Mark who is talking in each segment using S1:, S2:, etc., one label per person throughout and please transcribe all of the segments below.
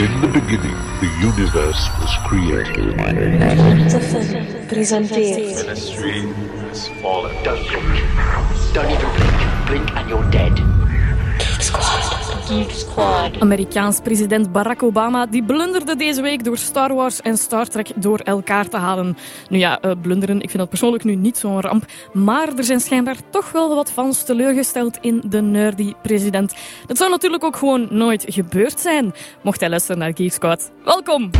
S1: In the beginning, the universe was created.
S2: Ministry has fallen.
S3: Don't blink. Don't even blink. Blink and you're dead.
S4: Squad.
S5: Amerikaans president Barack Obama die blunderde deze week door Star Wars en Star Trek door elkaar te halen. Nu ja, uh, blunderen, ik vind dat persoonlijk nu niet zo'n ramp. Maar er zijn schijnbaar toch wel wat fans teleurgesteld in de nerdy president. Dat zou natuurlijk ook gewoon nooit gebeurd zijn, mocht hij luisteren naar Geek Squad. Welkom!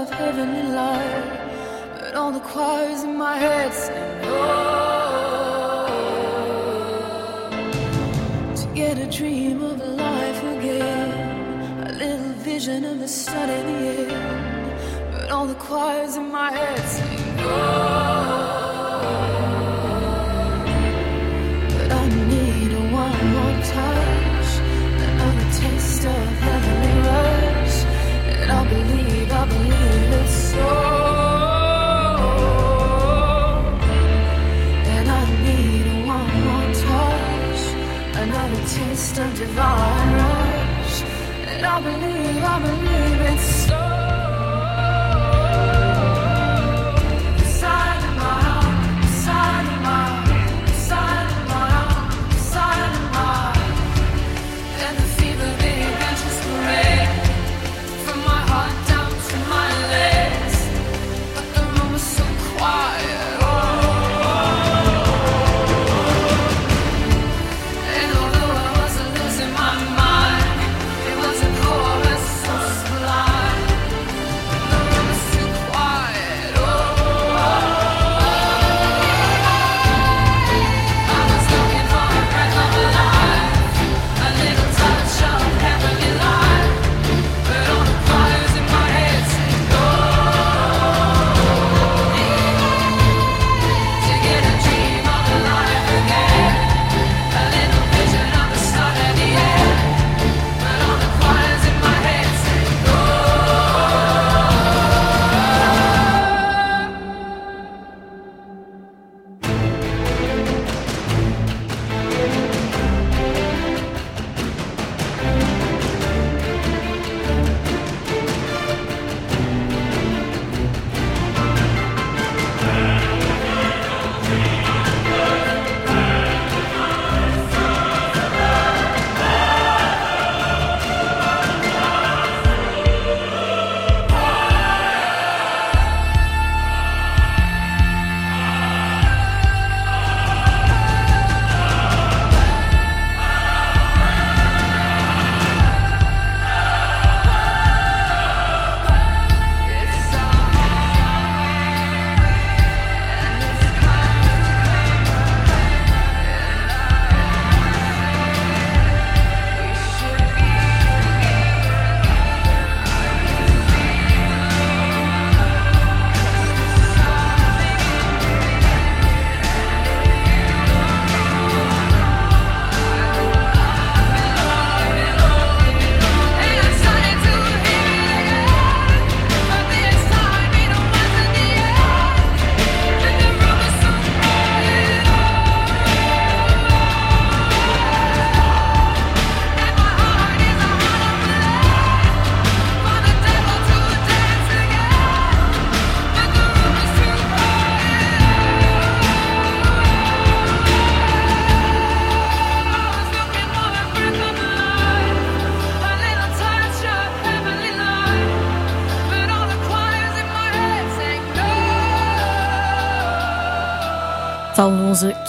S6: Of heavenly light. But all the choirs in my head say no. To get a dream of a life again, a little vision of the sun in the end. But all the choirs in my head say no. But I need one more touch, of rush, and I believe, I believe it's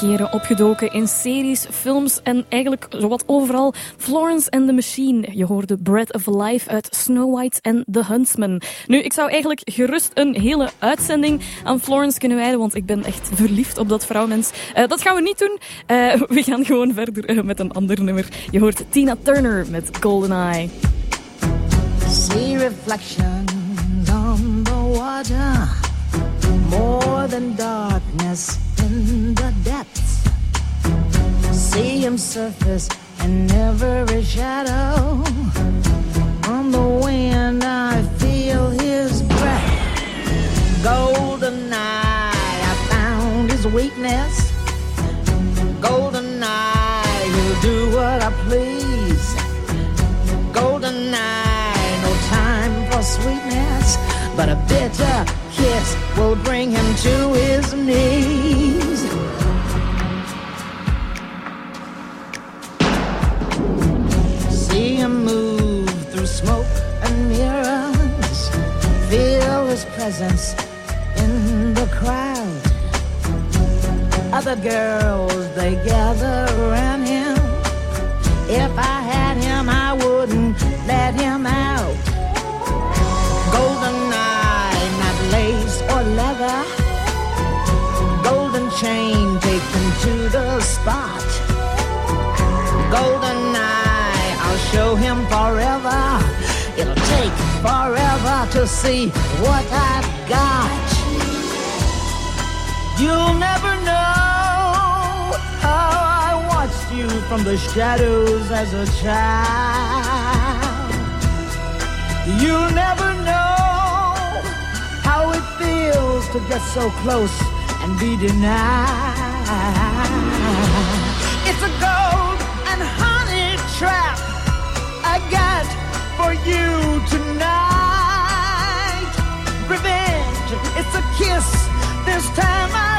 S5: opgedoken in series, films en eigenlijk zowat overal. Florence and the Machine. Je hoorde Breath of Life uit Snow White en The Huntsman. Nu, ik zou eigenlijk gerust een hele uitzending aan Florence kunnen wijden, want ik ben echt verliefd op dat vrouwmens. Uh, dat gaan we niet doen. Uh, we gaan gewoon verder uh, met een ander nummer. Je hoort Tina Turner met GoldenEye.
S7: See reflections on the water, more than darkness in the depths. See him surface in every shadow. On the wind, I feel his breath. Golden eye, I found his weakness. Golden eye, he'll do what I please. Golden eye, no time for sweetness, but a bitter kiss will bring him to his knees. See him move through smoke and mirrors. Feel his presence in the crowd. Other girls, they gather around him. If I had him, I wouldn't let him out. Golden chain, take him to the spot. Golden eye, I'll show him forever. It'll take forever to see what I've got. You'll never know how I watched you from the shadows as a child. You'll never know how it feels to get so close and be denied. It's a gold and honey trap I got for you tonight. Revenge, it's a kiss. This time I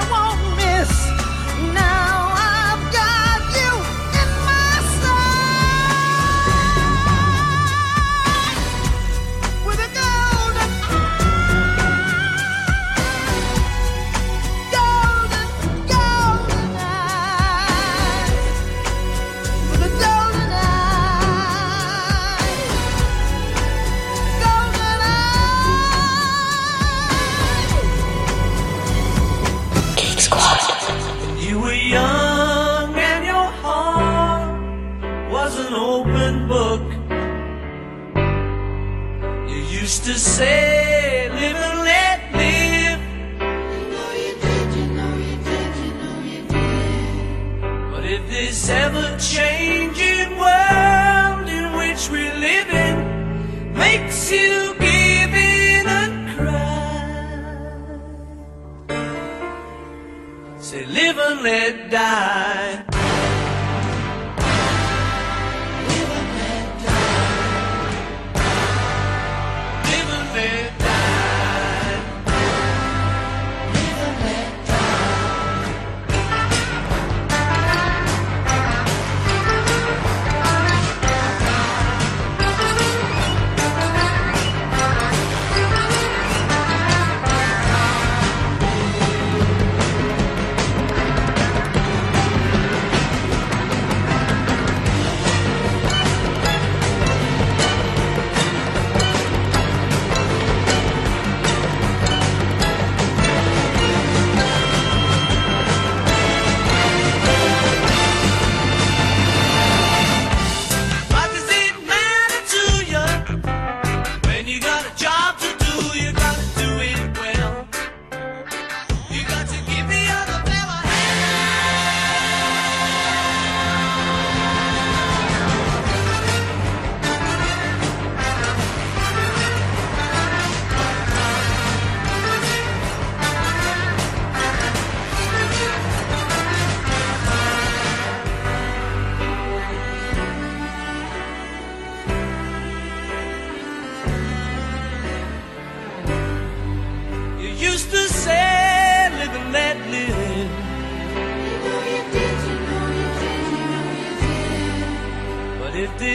S8: live and let live. But if this ever changing world in which we live in makes you give in and cry, say live and let die.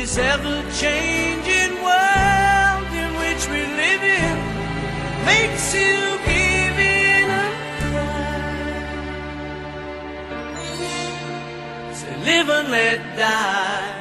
S8: This ever changing world in which we live in makes you give in and cry, say, live and let die.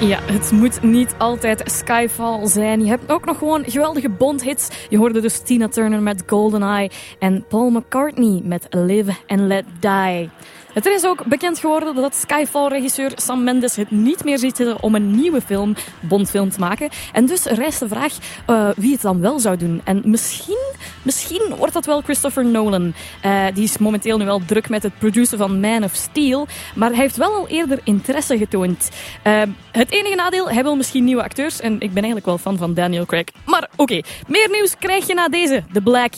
S5: Ja, het moet niet altijd Skyfall zijn. Je hebt ook nog gewoon geweldige Bond-hits. Je hoorde dus Tina Turner met GoldenEye en Paul McCartney met Live and Let Die. Het is ook bekend geworden dat Skyfall-regisseur Sam Mendes het niet meer ziet zitten om een nieuwe film, Bondfilm, te maken. En dus rijst de vraag uh, wie het dan wel zou doen. En misschien, misschien wordt dat wel Christopher Nolan. Uh, die is momenteel nu wel druk met het produceren van Man of Steel, maar hij heeft wel al eerder interesse getoond. Uh, het enige nadeel, hij wil misschien nieuwe acteurs en ik ben eigenlijk wel fan van Daniel Craig. Maar oké, meer nieuws krijg je na deze, The Black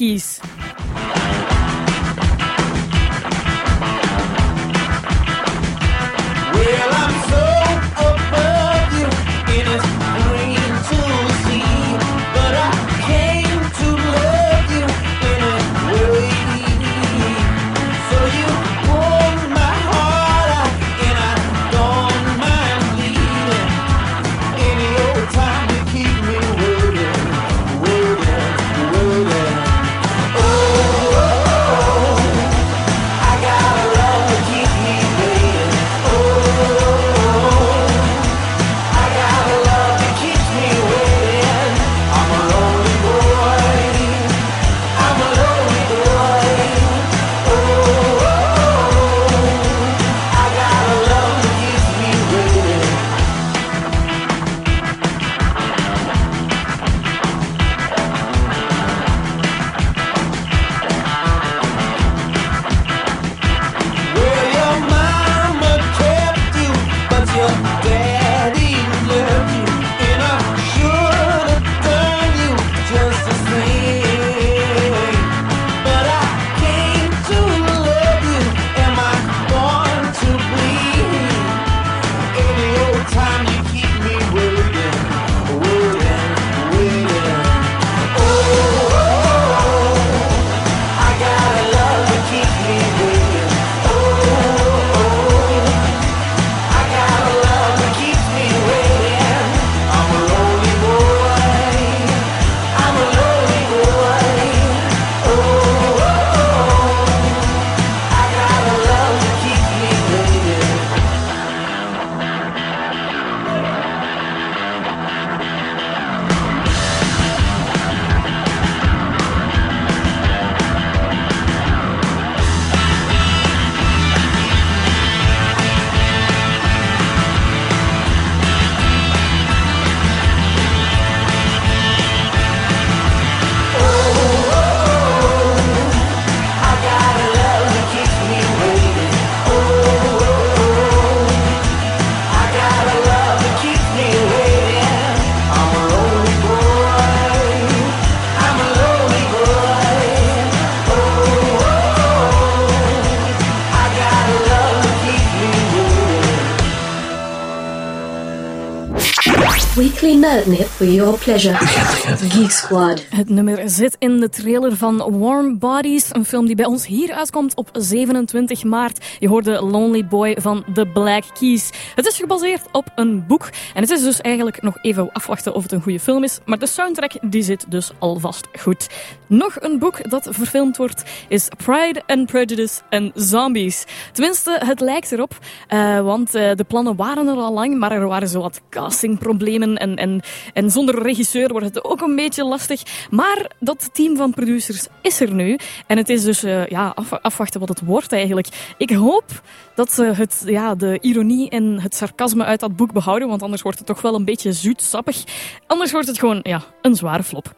S9: Weekly Nerdnip for your pleasure. Geek Squad.
S5: Het nummer zit in de trailer van Warm Bodies, een film die bij ons hier uitkomt op 27 maart. Je hoorde Lonely Boy van The Black Keys. Het is gebaseerd op een boek en het is dus eigenlijk nog even afwachten of het een goede film is, maar de soundtrack die zit dus alvast goed. Nog een boek dat verfilmd wordt is Pride and Prejudice and Zombies. Tenminste, het lijkt erop, eh, want eh, de plannen waren er al lang, maar er waren zo wat castingproblemen en, en, en zonder regisseur wordt het ook een beetje lastig. Maar dat team van producers is er nu. En het is dus eh, ja, af- afwachten wat het wordt eigenlijk. Ik hoop dat ze het, ja, de ironie en het sarcasme uit dat boek behouden, want anders wordt het toch wel een beetje zoetsappig. Anders wordt het gewoon ja, een zware flop.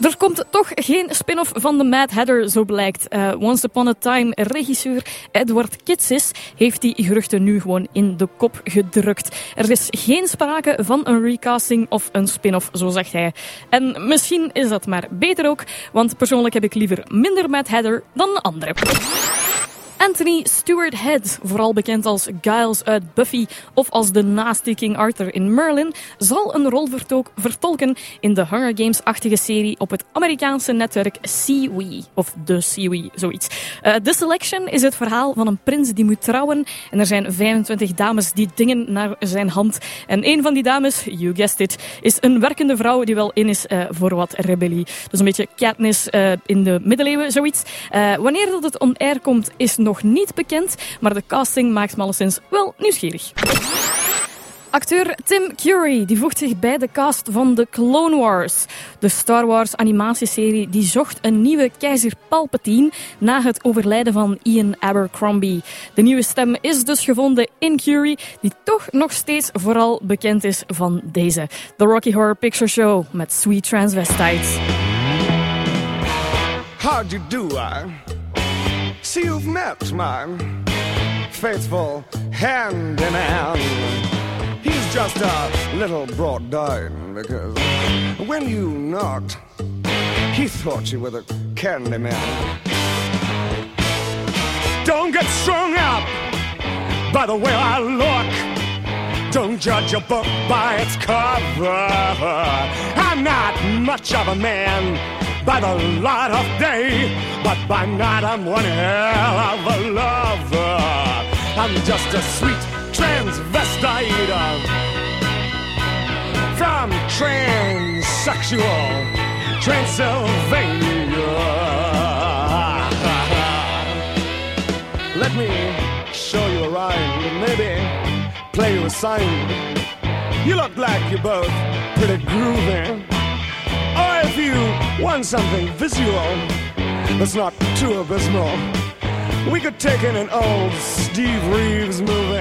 S5: Er komt toch geen spin-off van de Mad Hatter, zo blijkt. Eh, Once Upon a Time regisseur Edward Kitsis heeft die geruchten nu gewoon in de kop gedrukt. Er is geen sprake van een recasting of een spin-off, zo zegt hij. En misschien is dat maar beter ook, want persoonlijk heb ik liever minder Mad Hatter dan andere. Anthony Stewart Head, vooral bekend als Giles uit Buffy of als de nasty King Arthur in Merlin, zal een rol vertolk- vertolken in de Hunger Games-achtige serie op het Amerikaanse netwerk Seawee. Of The Seawee, zoiets. Eh, The Selection is het verhaal van een prins die moet trouwen en er zijn 25 dames die dingen naar zijn hand. En een van die dames, you guessed it, is een werkende vrouw die wel in is eh, voor wat rebellie. Dus een beetje Katniss eh, in de middeleeuwen, zoiets. Wanneer dat het on air komt, is nog niet bekend, maar de casting maakt me alleszins wel nieuwsgierig. Acteur Tim Curry die voegt zich bij de cast van The Clone Wars. De Star Wars animatieserie die zocht een nieuwe keizer Palpatine na het overlijden van Ian Abercrombie. De nieuwe stem is dus gevonden in Curry, die toch nog steeds vooral bekend is van deze. The Rocky Horror Picture Show met Sweet Transvestite.
S10: How'd you do, I? See you've met my faithful hand in hand. He's just a little brought down because when you knocked, he thought you were the candy man. Don't get strung up by the way I look. Don't judge a book by its cover. I'm not much of a man by the light of day, but by night I'm one hell of a lover. I'm just a sweet transvestite from transsexual Transylvania. Let me show you a rhyme, and maybe play you a sign. You look like you're both pretty groovy. Or if you want something visual that's not too abysmal, we could take in an old Steve Reeves movie.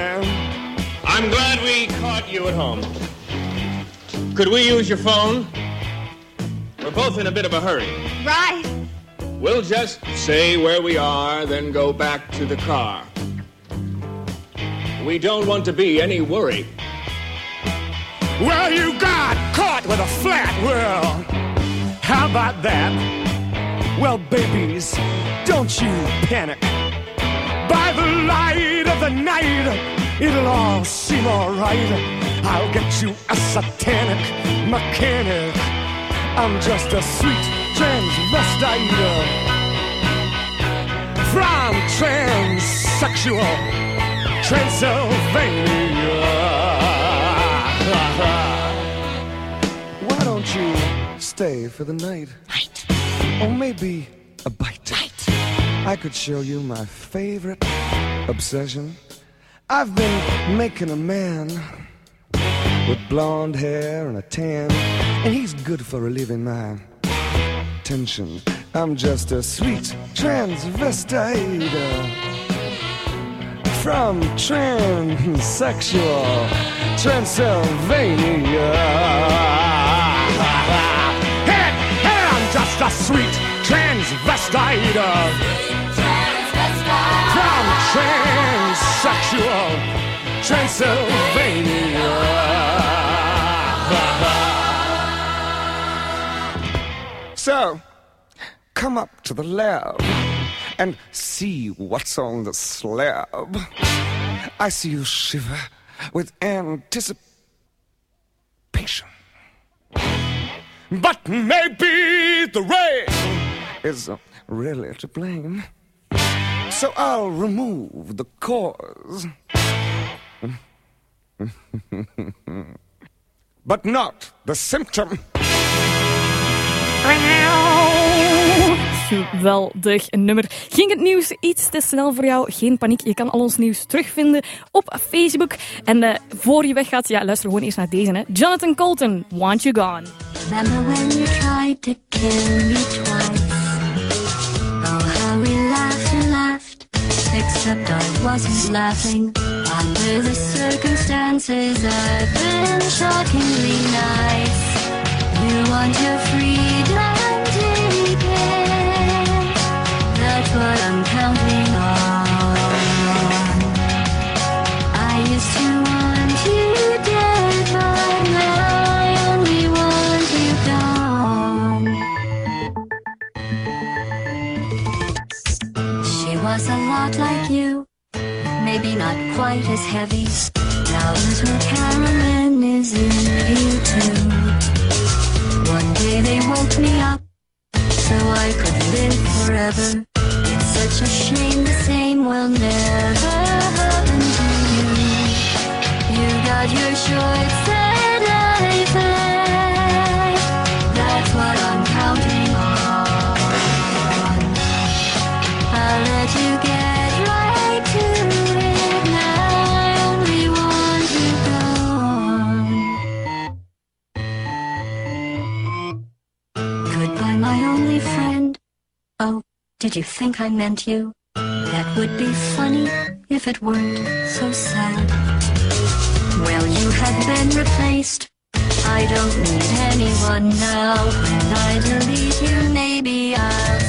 S11: I'm glad we caught you at home. Could we use your phone? We're both in a bit of a hurry.
S12: Right.
S11: We'll just say where we are, then go back to the car. We don't want to be any worry.
S10: Well, you got caught with a flat world. How about that? Well, babies, don't you panic. By the light of the night, it'll all seem alright. I'll get you a satanic mechanic. I'm just a sweet transvestite from transsexual Transylvania. Why don't you stay for the night?
S12: Night.
S10: Or maybe a bite.
S12: Night.
S10: I could show you my favorite obsession. I've been making a man with blonde hair and a tan, and he's good for relieving my tension. I'm just a sweet transvestite uh, from transsexual Transylvania. Sweet transvestite from transsexual Transylvania. So, come up to the lab and see what's on the slab. I see you shiver with anticipation. But maybe the rain is really to blame. So I'll remove the cause. but not the symptom.
S5: Geweldig nummer. Ging het nieuws iets te snel voor jou? Geen paniek, je kan al ons nieuws terugvinden op Facebook. En eh, voor je weggaat, ja, luister gewoon eerst naar deze. Hè. Jonathan Colton, Want You Gone.
S13: Remember when you tried to kill me twice? Oh, how we laughed and laughed. Except I wasn't laughing. Under the circumstances, I've been shockingly nice. You want your freedom, was a lot like you, maybe not quite as heavy. Now little Caroline is in here too. One day they woke me up so I could live forever. It's such a shame the same will never happen to you. You got your shorts and I Oh, did you think I meant you? That would be funny if it weren't so sad. Well, you have been replaced. I don't need anyone now. When I delete you, maybe I'll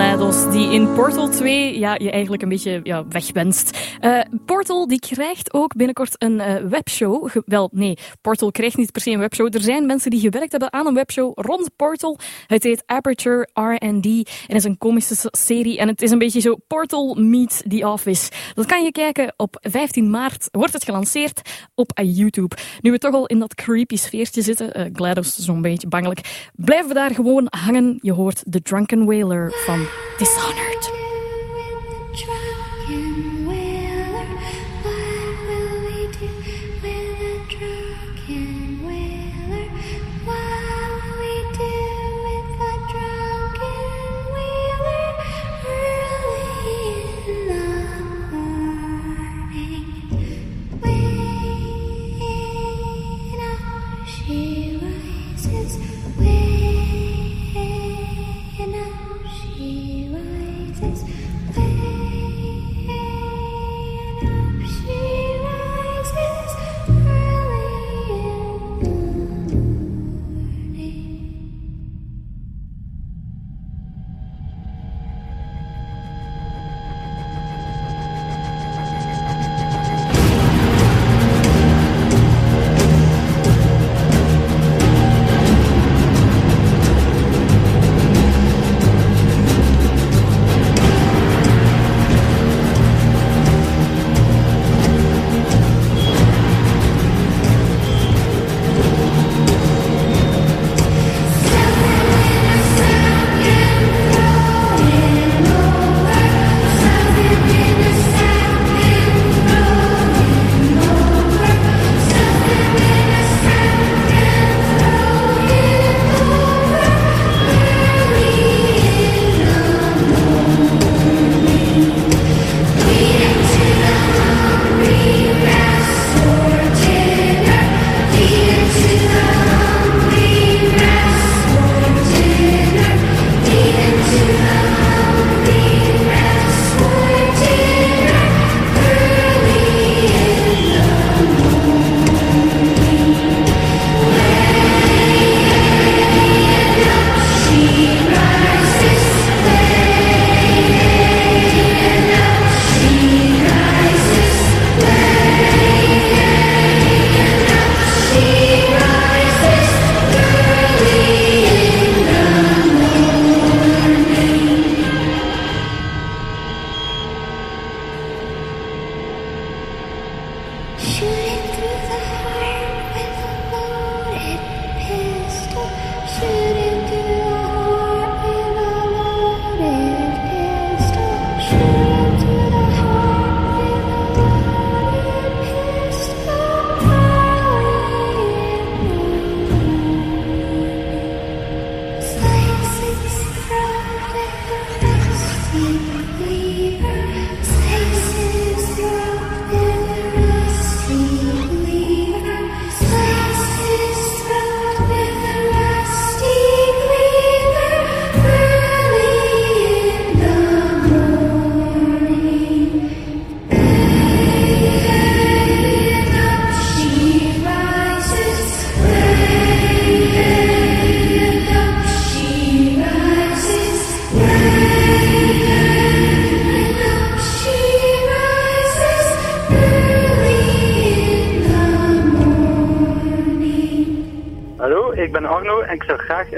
S12: GLaDOS, die in Portal 2 ja, je eigenlijk een beetje ja, wegwenst. Eh, Portal die krijgt ook binnenkort een eh, webshow. Wel, nee, Portal krijgt niet per se een webshow. Er zijn mensen die gewerkt hebben aan een webshow rond Portal. Het heet Aperture R&D en is een komische serie. En het is een beetje zo Portal meets The Office. Dat kan je kijken op 15 maart. Wordt het gelanceerd op YouTube. Nu we toch al in dat creepy sfeertje zitten, eh GLaDOS zo'n beetje bangelijk, blijven we daar gewoon hangen. Je hoort The Drunken Wailer van Dishonored.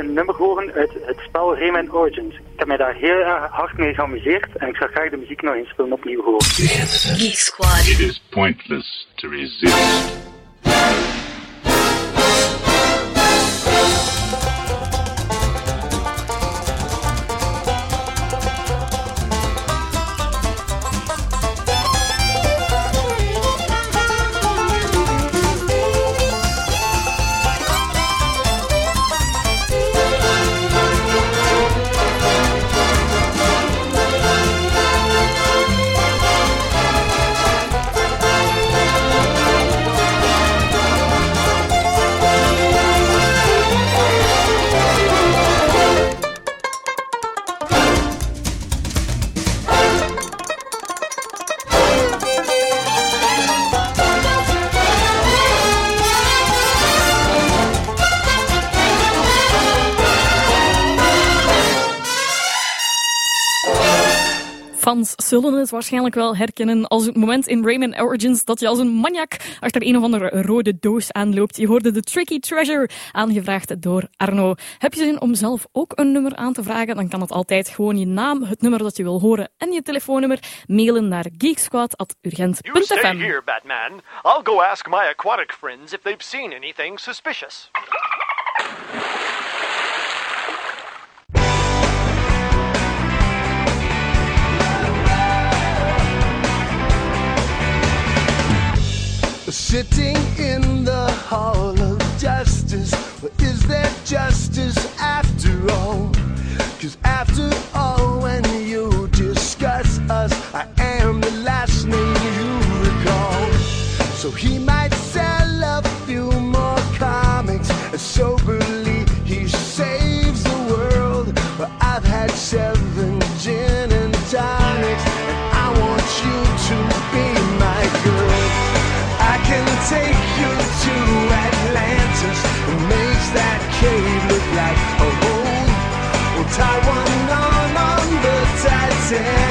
S14: Een nummer horen uit het spel Rayman Origins. Ik heb mij daar heel erg hard mee geamuseerd en ik zou graag de muziek nog eens opnieuw horen.
S9: Geek Squad.
S15: It is pointless to resist.
S5: Fans zullen het waarschijnlijk wel herkennen als het moment in Rayman Origins dat je als een maniak achter een of andere rode doos aanloopt. Je hoorde de Tricky Treasure, aangevraagd door Arno. Heb je zin om zelf ook een nummer aan te vragen, dan kan het altijd gewoon je naam, het nummer dat je wil horen en je telefoonnummer mailen naar geeksquad.urgent.fm.
S16: here. I'll go ask my aquatic friends if they've seen anything suspicious.
S17: Sitting in the hall of justice. Well, is there justice after all? Cause after all, when you discuss us, I am the last name you recall. So he might sell a few more comics and soberly he saves the world. But I've had seven can take you to Atlantis and makes that cave look like a hole. We'll tie one on on the Titanic.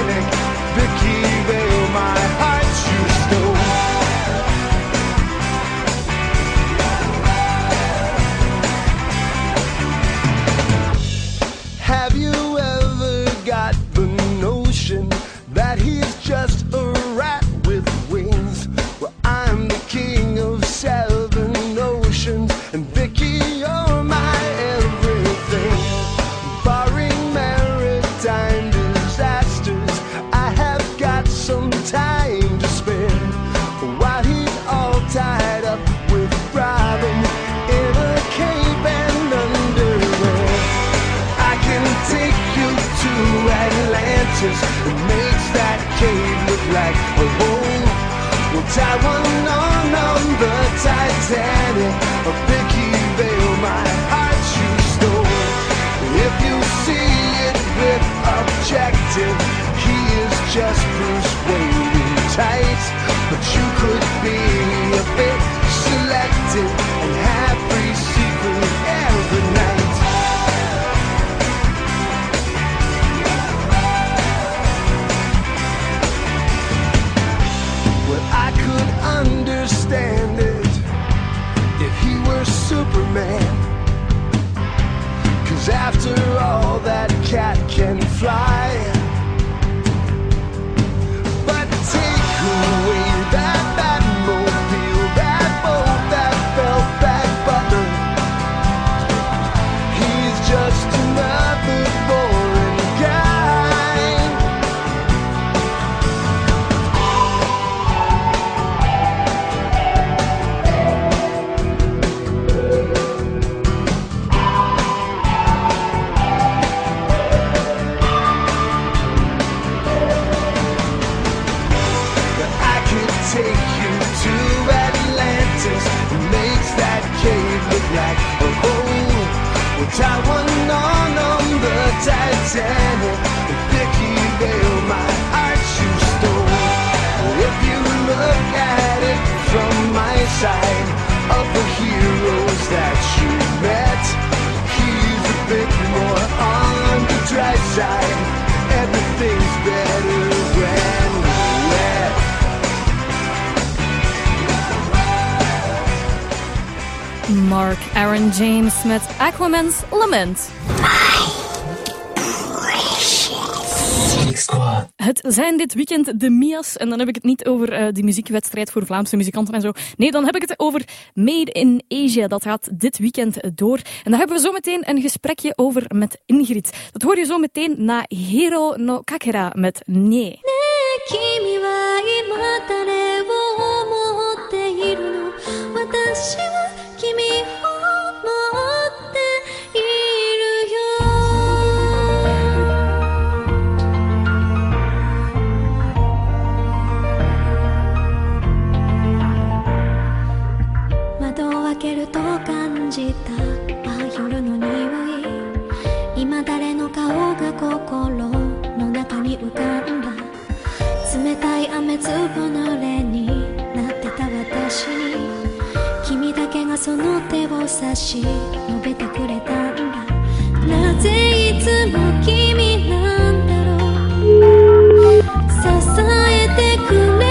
S17: Atlantis and makes that cave look like a hole. We'll tie one on on the Titanic,
S5: Aaron James met Aquaman's Lament. Het zijn dit weekend de Mia's. En dan heb ik het niet over eh, die muziekwedstrijd voor Vlaamse muzikanten en zo. Nee, dan heb ik het over Made in Asia. Dat gaat dit weekend door. En daar hebben we zo meteen een gesprekje over met Ingrid. Dat hoor je zo meteen na Hero no Kakera met Nee.
S12: 君開けると感じた。あ夜の匂い。今誰の顔が心の中に浮かんだ。冷たい雨粒のれになってた私に。君だけがその手を差し伸べてくれたんだ。なぜいつも君なんだろう。
S5: 支えて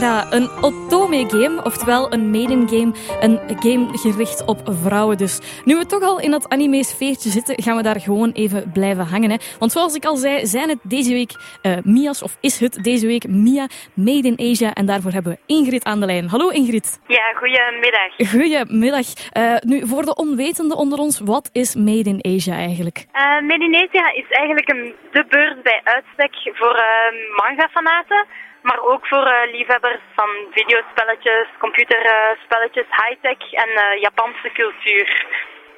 S5: Een otome-game, oftewel een maiden-game. Een game gericht op vrouwen dus. Nu we toch al in dat anime-sfeertje zitten, gaan we daar gewoon even blijven hangen. Hè. Want zoals ik al zei, zijn het deze week eh, Mia's, of is het deze week Mia Made in Asia. En daarvoor hebben we Ingrid aan de lijn. Hallo Ingrid.
S18: Ja, goedemiddag.
S5: Goedemiddag. Eh nu, voor de onwetenden onder ons, wat is Made in Asia eigenlijk?
S18: Uh, Made in Asia is eigenlijk een, de beurs bij uitstek voor uh, manga-fanaten, maar ook voor uh, liefhebbers van videospelletjes, computerspelletjes, high-tech en uh, Japanse cultuur.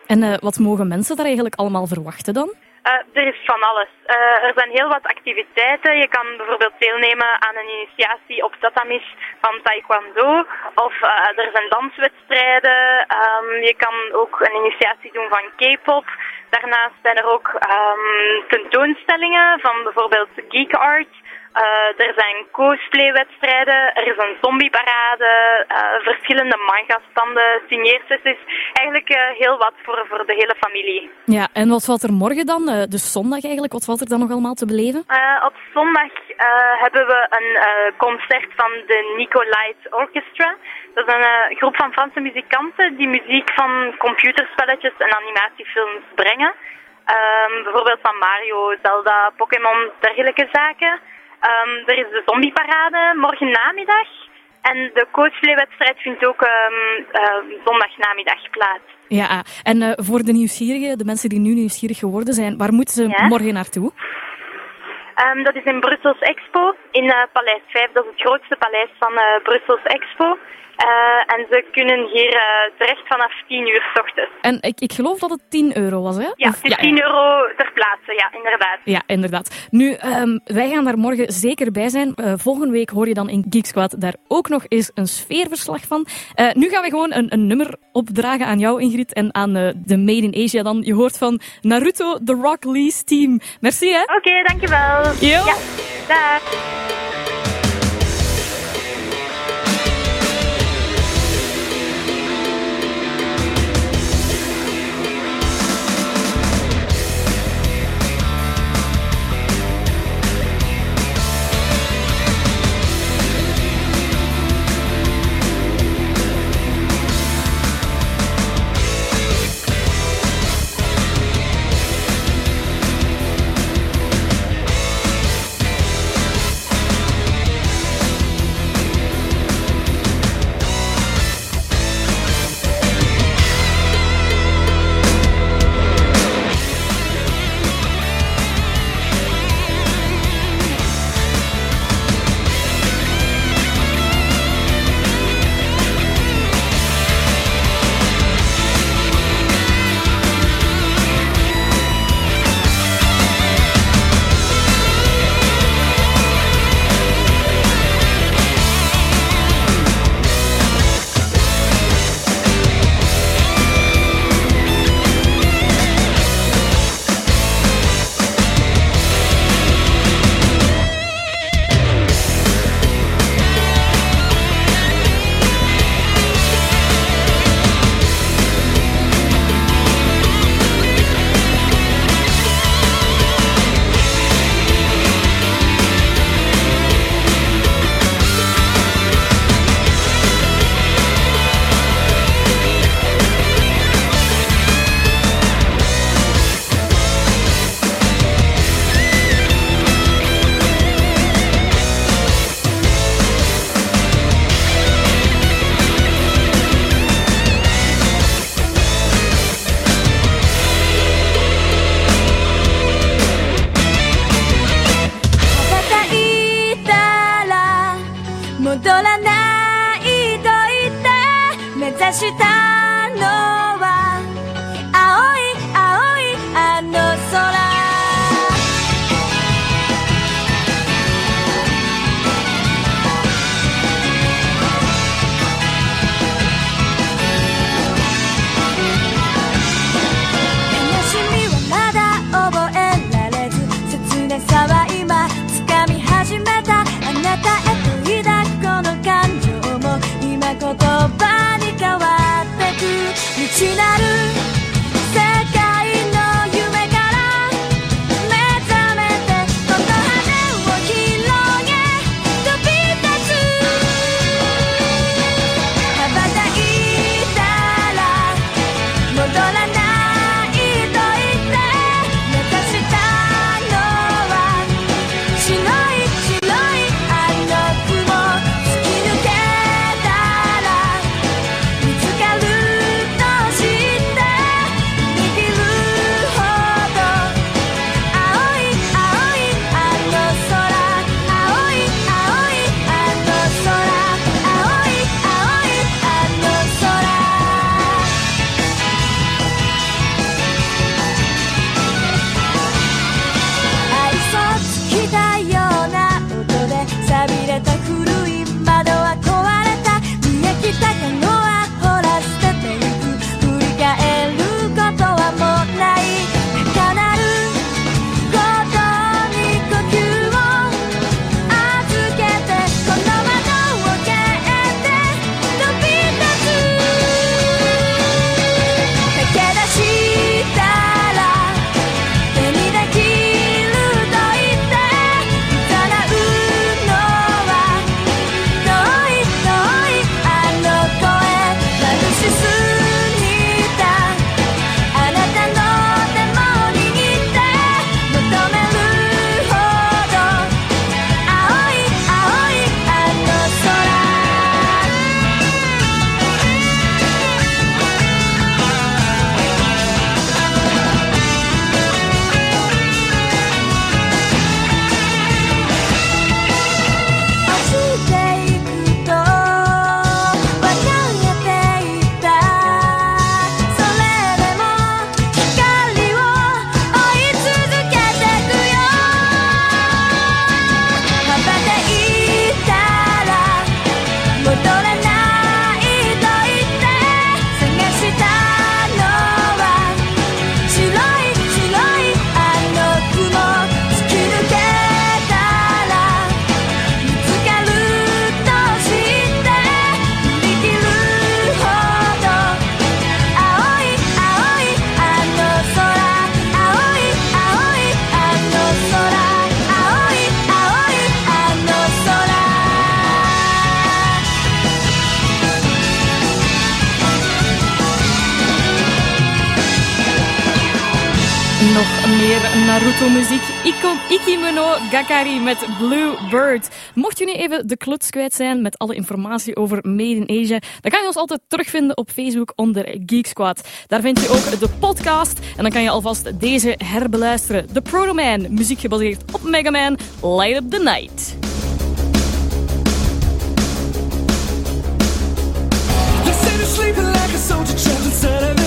S5: En uh, wat mogen mensen daar eigenlijk allemaal verwachten dan?
S18: Uh, er is van alles. Uh, er zijn heel wat activiteiten. Je kan bijvoorbeeld deelnemen aan een initiatie op tatamis van taekwondo. Of uh, er zijn danswedstrijden. Um, je kan ook een initiatie doen van K-pop. Daarnaast zijn er ook um, tentoonstellingen van bijvoorbeeld geek art. Uh, er zijn cosplay-wedstrijden, er is een zombieparade, uh, verschillende manga-standen, signeersessies. Eigenlijk uh, heel wat voor, voor de hele familie.
S5: Ja, en wat valt er morgen dan, dus zondag eigenlijk, wat valt er dan nog allemaal te beleven?
S18: op zondag hebben we een concert van de Nico Light Orchestra. Dat is een groep van Franse muzikanten die muziek van computerspelletjes en animatiefilms brengen. Um, bijvoorbeeld van Mario, Zelda, Pokémon, dergelijke zaken. Um, er is de zombieparade morgen namiddag. En de cosplay-wedstrijd vindt ook um, uh, zondagnamiddag plaats.
S5: Ja, en uh, voor de nieuwsgierigen, de mensen die nu nieuwsgierig geworden zijn, waar moeten ze ja? morgen naartoe?
S18: Um, dat is in Brussels Expo, in uh, Paleis 5. Dat is het grootste paleis van uh, Brussels Expo. Uh, en ze kunnen hier uh, terecht vanaf 10 uur s ochtends.
S5: En ik, ik geloof dat het 10 euro was, hè?
S18: Ja, het is ja, 10 ja. euro ter plaatse, ja, inderdaad.
S5: Ja, inderdaad. Nu, um, wij gaan daar morgen zeker bij zijn. Uh, volgende week hoor je dan in Geek Squad daar ook nog eens een sfeerverslag van. nu gaan we gewoon een, een, nummer opdragen aan jou, Ingrid, en aan de Made in Asia dan. Je hoort van Naruto, The Rock Lee's team. Merci, hè?
S18: Oké, okay, dankjewel.
S5: Yo.
S18: Ja, dag.
S5: Kari met Bluebird. Mocht je nu even de kluts kwijt zijn met alle informatie over Made in Asia, dan kan je ons altijd terugvinden op Facebook onder Geek Squad. Daar vind je ook de podcast en dan kan je alvast deze herbeluisteren. The Proto Man, muziek gebaseerd op Mega Man, Light Up The Night.
S4: You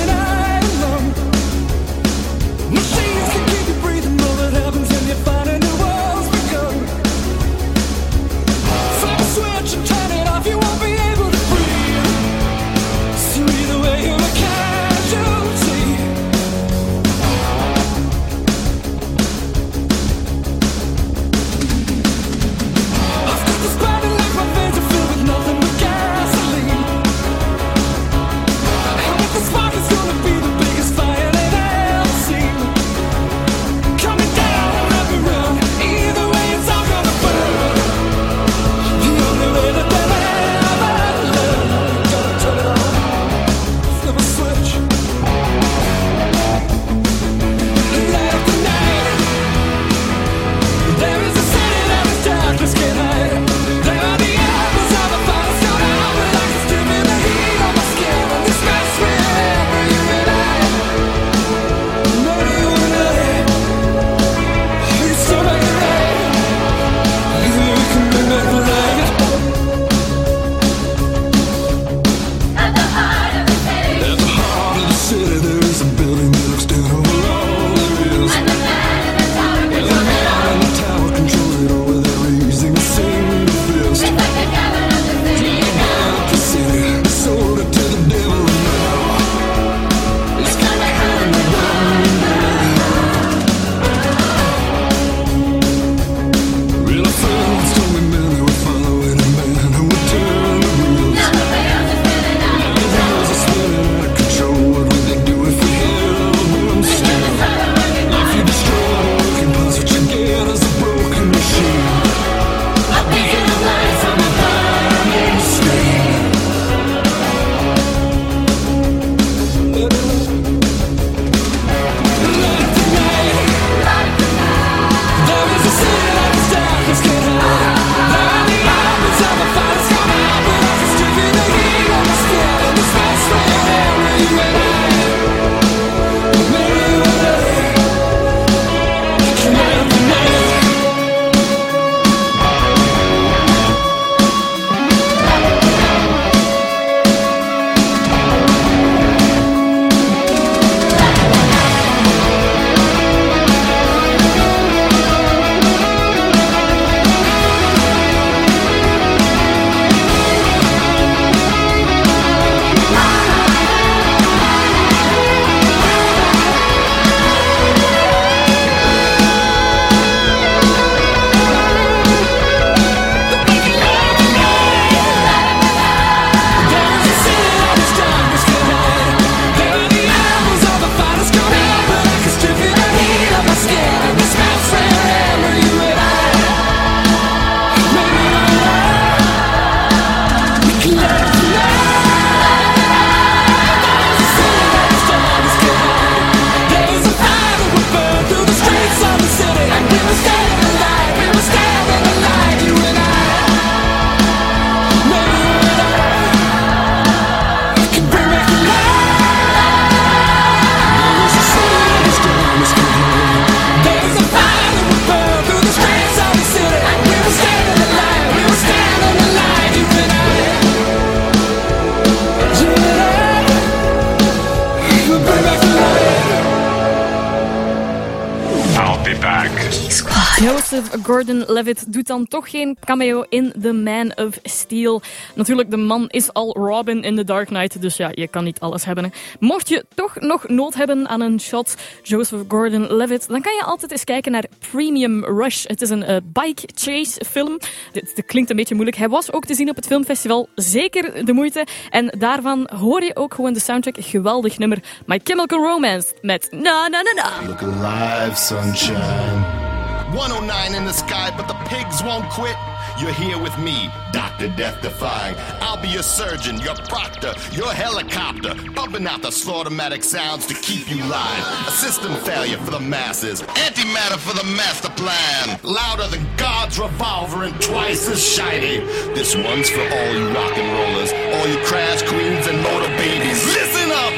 S5: Gordon Levitt doet dan toch geen cameo in The Man of Steel. Natuurlijk, de man is al Robin in The Dark Knight, dus ja, je kan niet alles hebben. Mocht je toch nog nood hebben aan een shot Joseph Gordon-Levitt, dan kan je altijd eens kijken naar Premium Rush. Het is een eh, bike chase film. Dit, dit, klinkt een beetje moeilijk. Hij was ook te zien op het filmfestival. Zeker de moeite. En daarvan hoor je ook gewoon de soundtrack. Geweldig nummer My Chemical Romance met Na Na Na Na.
S19: Look alive, sunshine. 109 in the sky, but the pigs won't quit. You're here with me, Dr. Death Defying. I'll be your surgeon, your proctor, your helicopter, bumping out the slaughtermatic sounds to keep you live. A system failure for the masses, antimatter for the master plan. Louder than God's revolver and twice as shiny. This one's for all you rock and rollers, all you crash queens and motor babies. Listen up!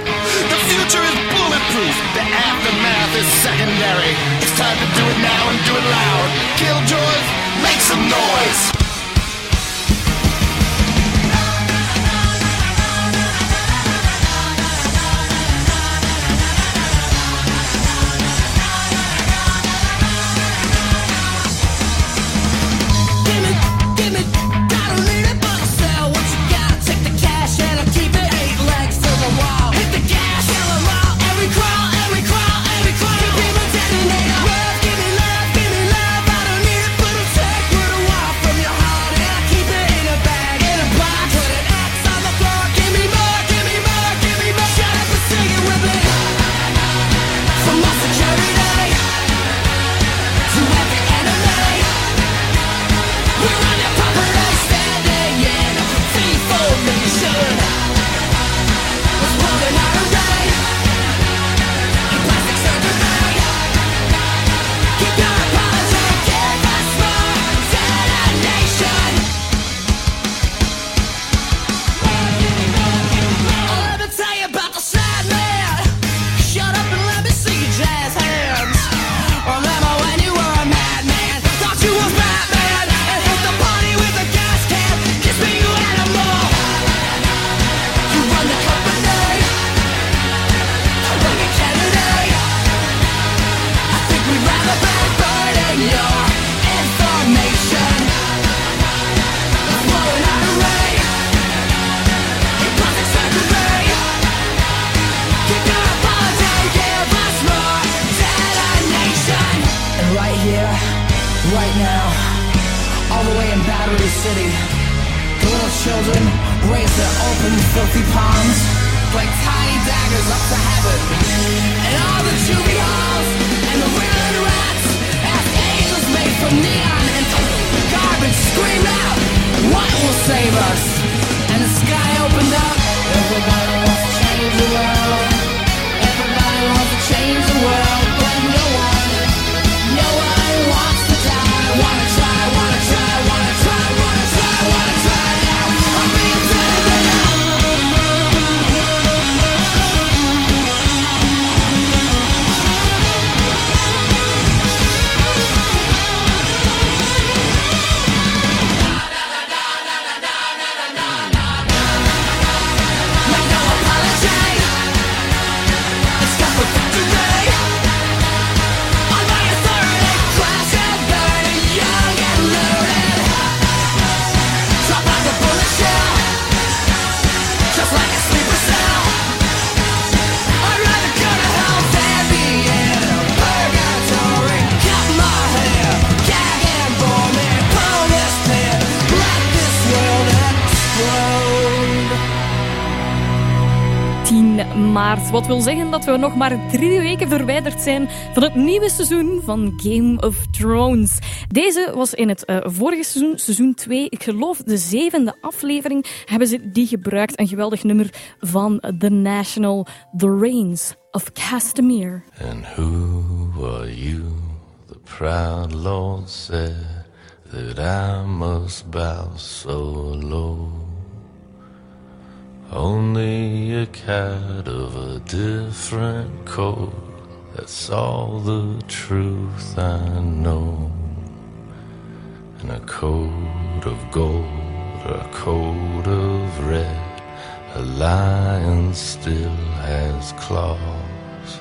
S19: The future is bulletproof, the aftermath is secondary. Time to do it now and do it loud. Killjoys, make some noise.
S5: Maart. Wat wil zeggen dat we nog maar drie weken verwijderd zijn van het nieuwe seizoen van Game of Thrones. Deze was in het eh, vorige seizoen, seizoen 2, ik geloof de zevende aflevering, hebben ze die gebruikt. Een geweldig nummer van The National, The Reigns of Castamere.
S20: And who are you? The proud Lord said that I bow so low. Only a cat of a different coat. That's all the truth I know. And a coat of gold a coat of red. A lion still has claws.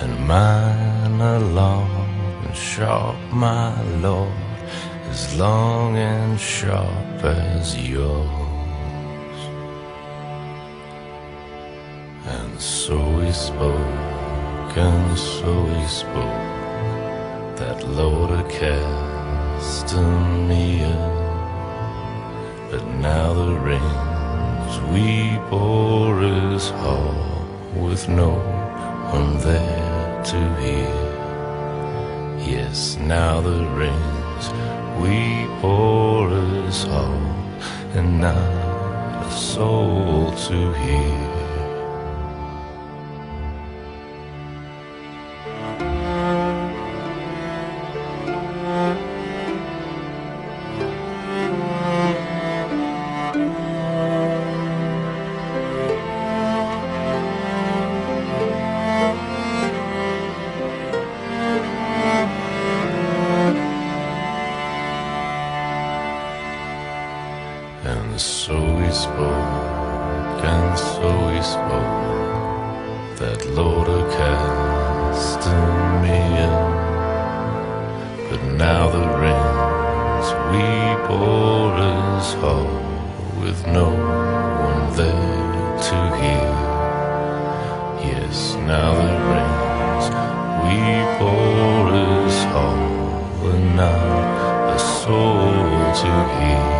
S20: And mine are long and sharp, my lord, as long and sharp as yours. And so he spoke, and so he spoke, that Lord of Castamere. But now the rains weep o'er his hall, with no one there to hear. Yes, now the rains weep o'er his hall, and not a soul to hear. Now the rains we bore is hall with no one there to hear. Yes, now the rains we bore is hall and not a soul to hear.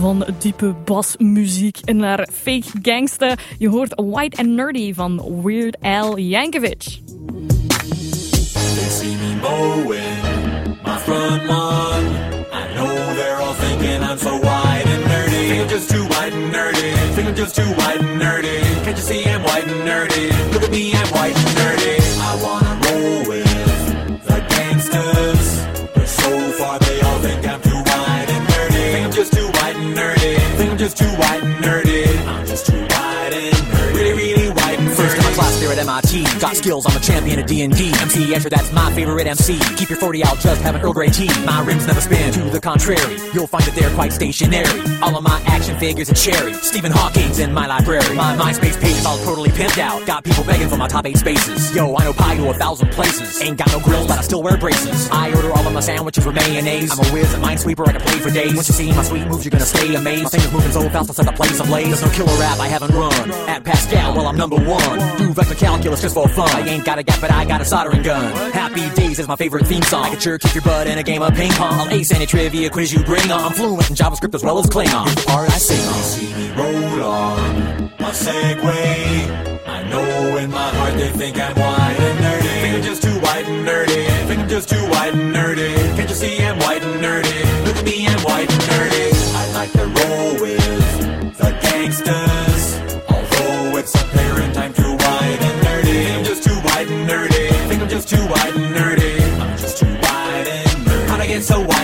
S5: Van diepe basmuziek naar fake gangsta. Je hoort White and Nerdy van Weird Al Yankovic.
S21: Mowing my front lawn. I know they're all thinking I'm so white and nerdy. Think I'm just too white and nerdy. Think I'm just too white and nerdy. Can't you see I'm white and nerdy? Look at me, I'm white and nerdy.
S22: Skills, I'm a champion of D&D. MC Escher, that's my favorite MC. Keep your 40 out, just have an Earl Grey tea. My rims never spin, to the contrary. You'll find that they're quite stationary. All of my action figures are cherry. Stephen Hawking's in my library. My MySpace page is all totally pimped out. Got people begging for my top eight spaces. Yo, I know pi to a thousand places. Ain't got no grills, but I still wear braces. I order all of my sandwiches with mayonnaise. I'm a whiz, a minesweeper, I can play for days. Once you see my sweet moves, you're gonna stay amazed. My fingers moving so fast, I'll set the place ablaze. There's no killer app I haven't run. At Pascal, well, I'm number one. Do vector calculus just for fun. I ain't got a gap, but I got a soldering gun. Happy Days is my favorite theme song. I can sure kick your butt in a game of ping pong. I'll ace any trivia quiz you bring on. I'm fluent in JavaScript as well as Klingon. The part I sing on.
S21: see me roll on my Segway. I know in my heart they think I'm white and nerdy. Think I'm just too white and nerdy. Think I'm just too white and nerdy. Can't you see I'm white and nerdy? Look at me, I'm white and nerdy. I like to roll with the gangsters. Just too white and nerdy. I'm just too white and nerdy. How'd I get so nerdy?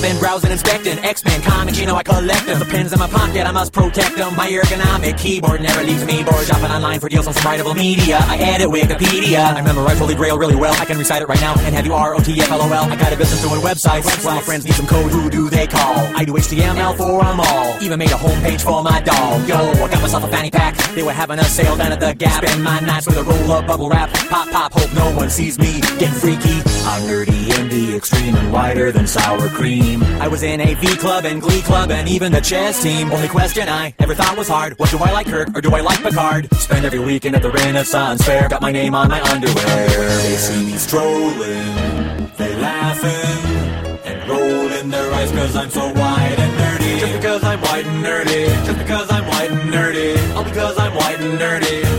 S22: I've been browsing, inspecting X-Men comics, you know I collect them. The pens in my pocket, I must protect them. My ergonomic keyboard never leaves me bored. Shopping online for deals on some writable media. I edit Wikipedia. I memorize Holy Grail really well. I can recite it right now and have you R-O-T-F-L-O-L. I got a business doing websites. When my friends need some code, who do they call? I do HTML for them all. Even made a homepage for my dog. Yo, I got myself a fanny pack. They were having a sale down at the Gap. Spend my nights with a roll of bubble wrap. Pop, pop, hope no one sees me. Getting freaky.
S21: I'm nerdy in the extreme and whiter than sour cream.
S22: I was in a V club and Glee club and even the chess team. Only question I ever thought was hard What do I like Kirk or do I like Picard? Spend every weekend at the Renaissance Fair. Got my name on my underwear.
S21: They see me strolling, they laughing and rolling their eyes cause I'm so white and nerdy. Just because I'm white and nerdy, just because I'm white and nerdy, all because I'm white and nerdy.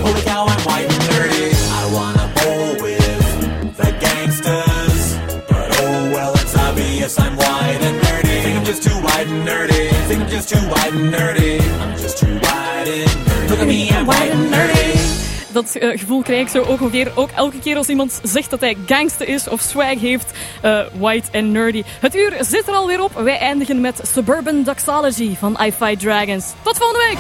S21: Obvious I'm white and nerdy. Think I'm just too white and nerdy. Think I'm just too white and nerdy. I'm just too white and nerdy. Look at me, I'm white and nerdy.
S5: Dat eh, gevoel krijg ik zo ook ongeveer ook elke keer als iemand zegt dat hij gangster is of swag heeft. eh, white en nerdy. Het uur zit er alweer op. Wij eindigen met Suburban Doxology van I Fight Dragons. Tot volgende week!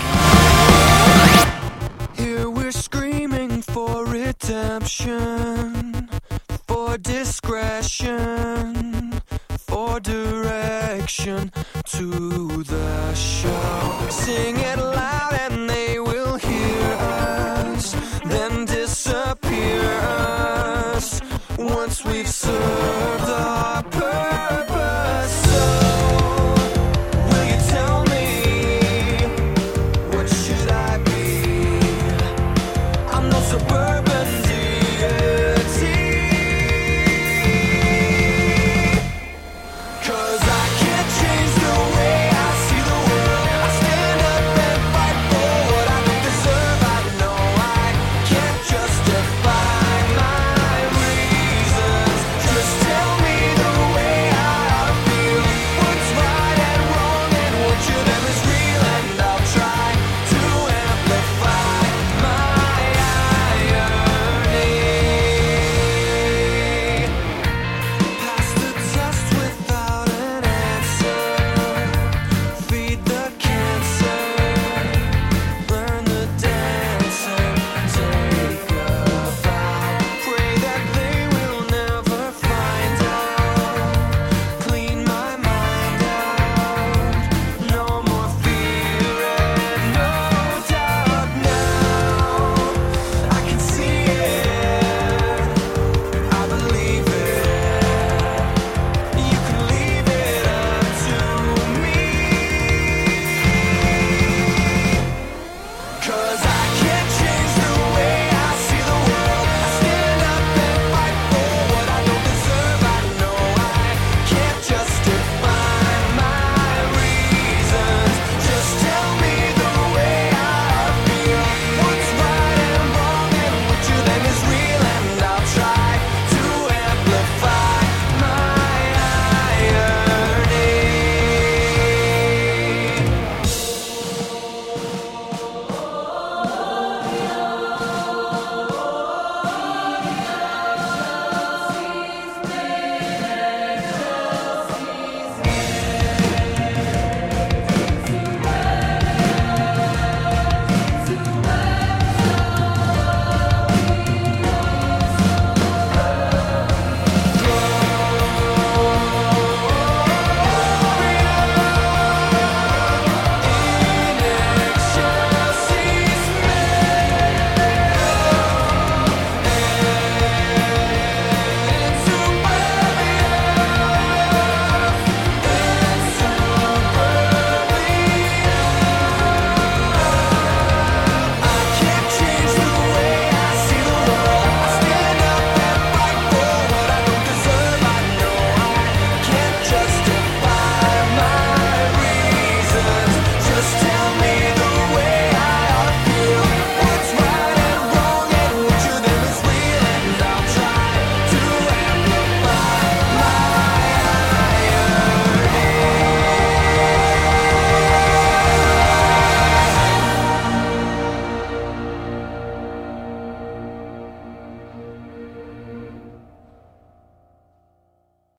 S23: Here we're screaming for redemption, for discretion, direction to the show. Sing it loud